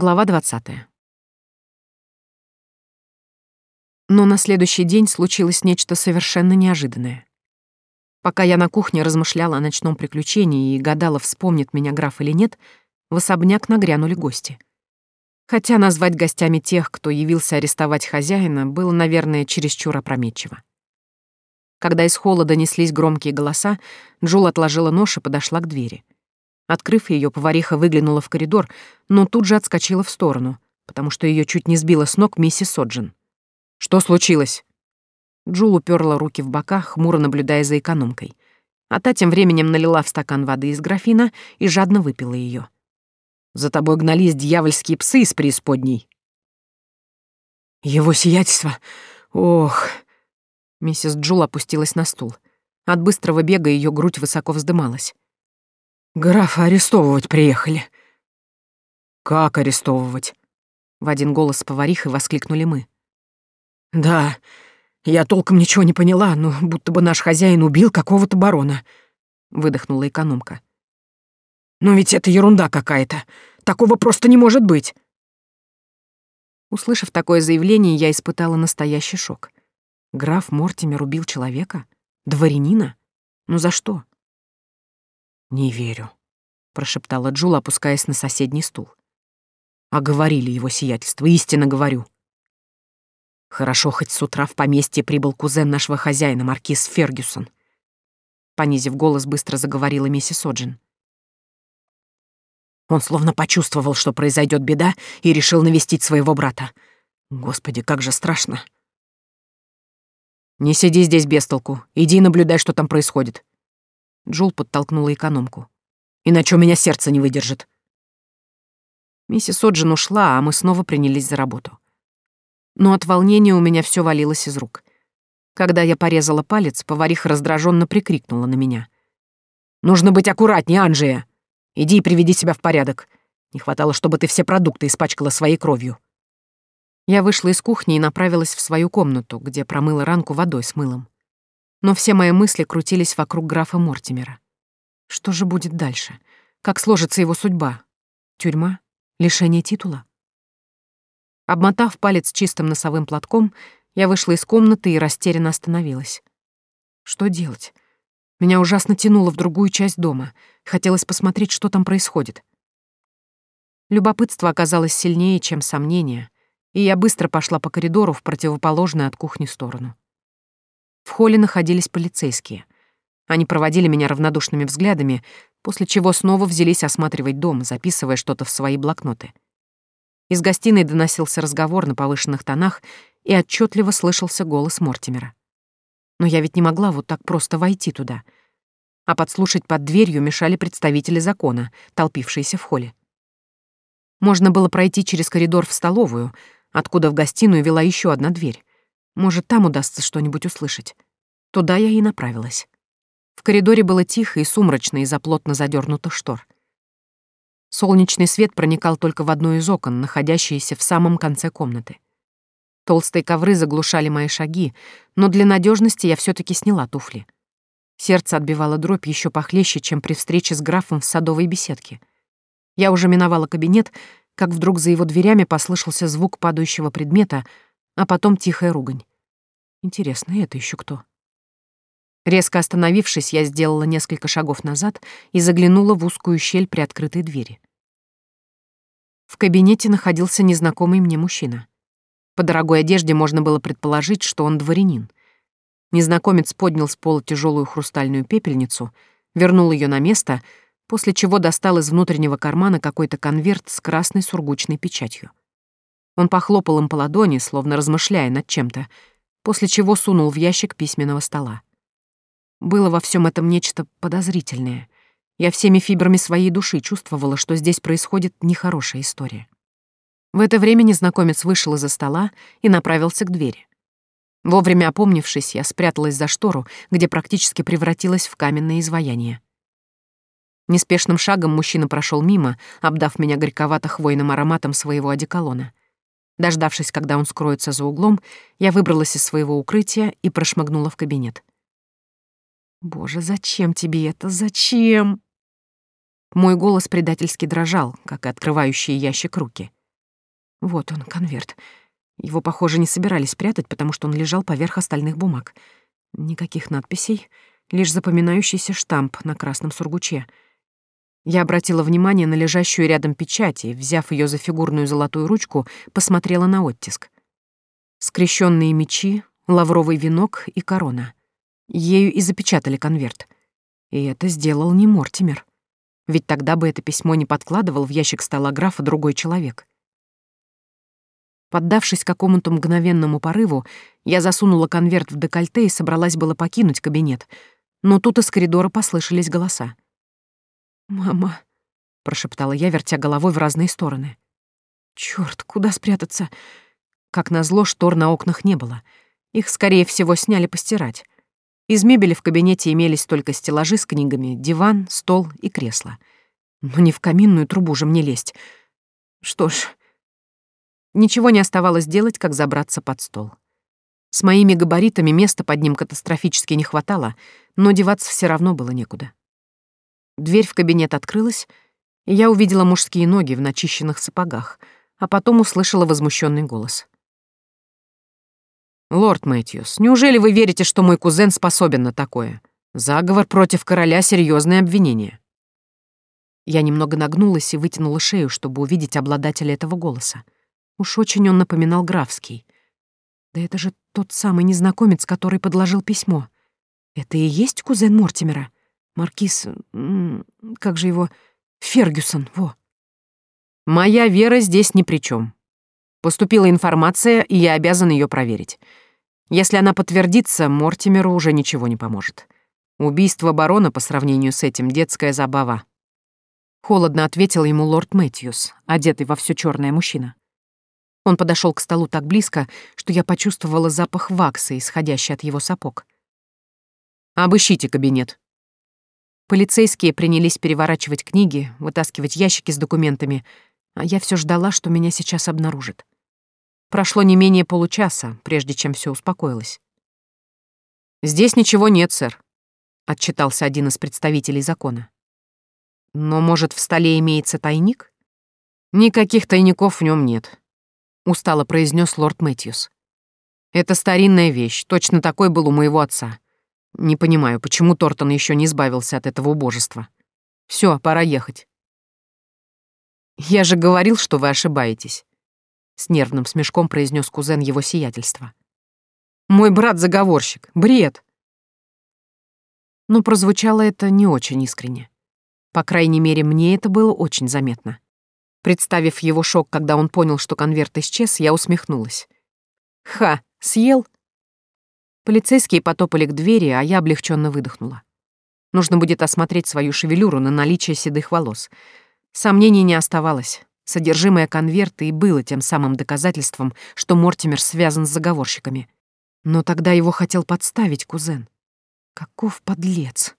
Глава 20. Но на следующий день случилось нечто совершенно неожиданное. Пока я на кухне размышляла о ночном приключении и гадала, вспомнит меня граф или нет, в особняк нагрянули гости. Хотя назвать гостями тех, кто явился арестовать хозяина, было, наверное, чересчур опрометчиво. Когда из холла донеслись громкие голоса, Джул отложила нож и подошла к двери. Открыв ее, повариха выглянула в коридор, но тут же отскочила в сторону, потому что ее чуть не сбила с ног миссис Соджин. «Что случилось?» Джул уперла руки в бока, хмуро наблюдая за экономкой. А та тем временем налила в стакан воды из графина и жадно выпила ее. «За тобой гнались дьявольские псы из преисподней». «Его сиятельство! Ох!» Миссис Джул опустилась на стул. От быстрого бега ее грудь высоко вздымалась. Графа арестовывать приехали. Как арестовывать? В один голос с поварихой воскликнули мы. Да, я толком ничего не поняла, но будто бы наш хозяин убил какого-то барона, выдохнула экономка. Но ведь это ерунда какая-то. Такого просто не может быть. Услышав такое заявление, я испытала настоящий шок. Граф Мортимер убил человека? Дворянина? Ну за что? «Не верю», — прошептала Джул, опускаясь на соседний стул. «А говорили его сиятельство, истинно говорю». «Хорошо, хоть с утра в поместье прибыл кузен нашего хозяина, маркиз Фергюсон», понизив голос, быстро заговорила миссис Оджин. Он словно почувствовал, что произойдет беда, и решил навестить своего брата. Господи, как же страшно. «Не сиди здесь без толку. Иди и наблюдай, что там происходит. Джул подтолкнула экономку. «Иначе у меня сердце не выдержит». Миссис Оджин ушла, а мы снова принялись за работу. Но от волнения у меня все валилось из рук. Когда я порезала палец, повариха раздраженно прикрикнула на меня. «Нужно быть аккуратнее, Анжия! Иди и приведи себя в порядок. Не хватало, чтобы ты все продукты испачкала своей кровью». Я вышла из кухни и направилась в свою комнату, где промыла ранку водой с мылом но все мои мысли крутились вокруг графа Мортимера. Что же будет дальше? Как сложится его судьба? Тюрьма? Лишение титула? Обмотав палец чистым носовым платком, я вышла из комнаты и растерянно остановилась. Что делать? Меня ужасно тянуло в другую часть дома. Хотелось посмотреть, что там происходит. Любопытство оказалось сильнее, чем сомнение, и я быстро пошла по коридору в противоположную от кухни сторону. В холле находились полицейские. Они проводили меня равнодушными взглядами, после чего снова взялись осматривать дом, записывая что-то в свои блокноты. Из гостиной доносился разговор на повышенных тонах, и отчетливо слышался голос Мортимера. Но я ведь не могла вот так просто войти туда. А подслушать под дверью мешали представители закона, толпившиеся в холле. Можно было пройти через коридор в столовую, откуда в гостиную вела еще одна дверь. Может, там удастся что-нибудь услышать. Туда я и направилась. В коридоре было тихо и сумрачно из-за плотно задернутых штор. Солнечный свет проникал только в одно из окон, находящееся в самом конце комнаты. Толстые ковры заглушали мои шаги, но для надежности я все таки сняла туфли. Сердце отбивало дробь еще похлеще, чем при встрече с графом в садовой беседке. Я уже миновала кабинет, как вдруг за его дверями послышался звук падающего предмета, а потом тихая ругань. Интересно, это еще кто? Резко остановившись, я сделала несколько шагов назад и заглянула в узкую щель при открытой двери. В кабинете находился незнакомый мне мужчина. По дорогой одежде можно было предположить, что он дворянин. Незнакомец поднял с пола тяжелую хрустальную пепельницу, вернул ее на место, после чего достал из внутреннего кармана какой-то конверт с красной сургучной печатью. Он похлопал им по ладони, словно размышляя над чем-то, после чего сунул в ящик письменного стола. Было во всем этом нечто подозрительное. Я всеми фибрами своей души чувствовала, что здесь происходит нехорошая история. В это время незнакомец вышел из-за стола и направился к двери. Вовремя опомнившись, я спряталась за штору, где практически превратилась в каменное изваяние. Неспешным шагом мужчина прошел мимо, обдав меня горьковато-хвойным ароматом своего одеколона. Дождавшись, когда он скроется за углом, я выбралась из своего укрытия и прошмыгнула в кабинет. «Боже, зачем тебе это? Зачем?» Мой голос предательски дрожал, как и открывающие ящик руки. Вот он, конверт. Его, похоже, не собирались прятать, потому что он лежал поверх остальных бумаг. Никаких надписей, лишь запоминающийся штамп на красном сургуче. Я обратила внимание на лежащую рядом печать и, взяв ее за фигурную золотую ручку, посмотрела на оттиск. Скрещенные мечи, лавровый венок и корона. Ею и запечатали конверт. И это сделал не Мортимер. Ведь тогда бы это письмо не подкладывал в ящик стола графа другой человек. Поддавшись какому-то мгновенному порыву, я засунула конверт в декольте и собралась было покинуть кабинет. Но тут из коридора послышались голоса. «Мама», — прошептала я, вертя головой в разные стороны. «Чёрт, куда спрятаться?» Как назло, штор на окнах не было. Их, скорее всего, сняли постирать. Из мебели в кабинете имелись только стеллажи с книгами, диван, стол и кресло. Но не в каминную трубу же мне лезть. Что ж, Ничего не оставалось делать, как забраться под стол. С моими габаритами места под ним катастрофически не хватало, но деваться все равно было некуда. Дверь в кабинет открылась, и я увидела мужские ноги в начищенных сапогах, а потом услышала возмущенный голос. «Лорд Мэтьюс, неужели вы верите, что мой кузен способен на такое? Заговор против короля — серьезное обвинение». Я немного нагнулась и вытянула шею, чтобы увидеть обладателя этого голоса. Уж очень он напоминал графский. Да это же тот самый незнакомец, который подложил письмо. Это и есть кузен Мортимера? Маркиз... как же его... Фергюсон, во. Моя вера здесь ни при чем. Поступила информация, и я обязан ее проверить. Если она подтвердится, Мортимеру уже ничего не поможет. Убийство барона по сравнению с этим — детская забава. Холодно ответил ему лорд Мэтьюс, одетый во все черное мужчина. Он подошел к столу так близко, что я почувствовала запах ваксы, исходящий от его сапог. «Обыщите кабинет». Полицейские принялись переворачивать книги, вытаскивать ящики с документами, а я все ждала, что меня сейчас обнаружат. Прошло не менее получаса, прежде чем все успокоилось. «Здесь ничего нет, сэр», — отчитался один из представителей закона. «Но, может, в столе имеется тайник?» «Никаких тайников в нем нет устало произнес лорд Мэтьюс. Это старинная вещь, точно такой был у моего отца. Не понимаю, почему Тортон еще не избавился от этого убожества. Все, пора ехать. Я же говорил, что вы ошибаетесь, с нервным смешком произнес кузен его сиятельства. Мой брат заговорщик, бред. Но прозвучало это не очень искренне. По крайней мере, мне это было очень заметно. Представив его шок, когда он понял, что конверт исчез, я усмехнулась. «Ха, съел?» Полицейские потопали к двери, а я облегченно выдохнула. Нужно будет осмотреть свою шевелюру на наличие седых волос. Сомнений не оставалось. Содержимое конверта и было тем самым доказательством, что Мортимер связан с заговорщиками. Но тогда его хотел подставить кузен. Каков подлец.